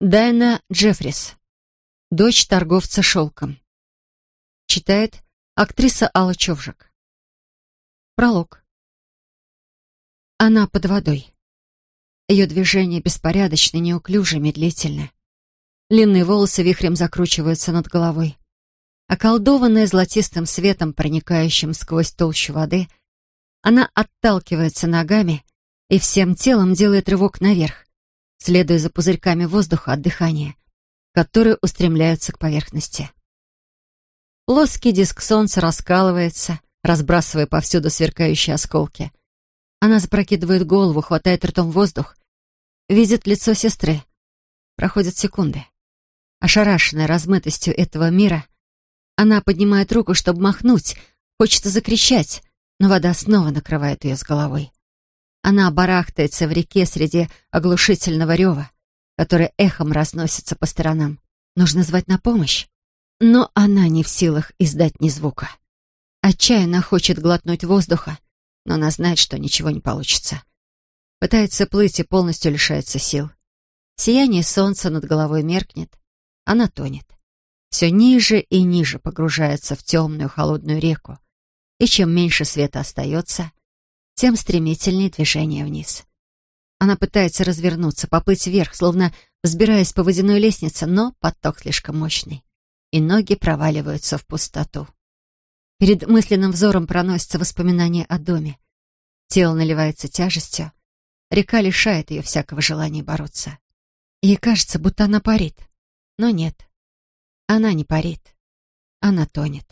Дайна Джеффрис. Дочь торговца шелком. Читает актриса Алла Човжик. Пролог. Она под водой. Ее движения беспорядочны, неуклюжи, медлительны. Длинные волосы вихрем закручиваются над головой. Околдованная золотистым светом, проникающим сквозь толщу воды, она отталкивается ногами и всем телом делает рывок наверх, следуя за пузырьками воздуха от дыхания, которые устремляются к поверхности. Плоский диск солнца раскалывается, разбрасывая повсюду сверкающие осколки. Она запрокидывает голову, хватает ртом воздух, видит лицо сестры. Проходят секунды. Ошарашенная размытостью этого мира, она поднимает руку, чтобы махнуть, хочется закричать, но вода снова накрывает ее с головой. Она барахтается в реке среди оглушительного рева, который эхом разносится по сторонам. Нужно звать на помощь. Но она не в силах издать ни звука. Отчаянно хочет глотнуть воздуха, но она знает, что ничего не получится. Пытается плыть и полностью лишается сил. Сияние солнца над головой меркнет. Она тонет. Все ниже и ниже погружается в темную холодную реку. И чем меньше света остается, тем стремительнее движение вниз. Она пытается развернуться, поплыть вверх, словно взбираясь по водяной лестнице, но поток слишком мощный, и ноги проваливаются в пустоту. Перед мысленным взором проносятся воспоминания о доме. Тело наливается тяжестью. Река лишает ее всякого желания бороться. Ей кажется, будто она парит. Но нет, она не парит. Она тонет.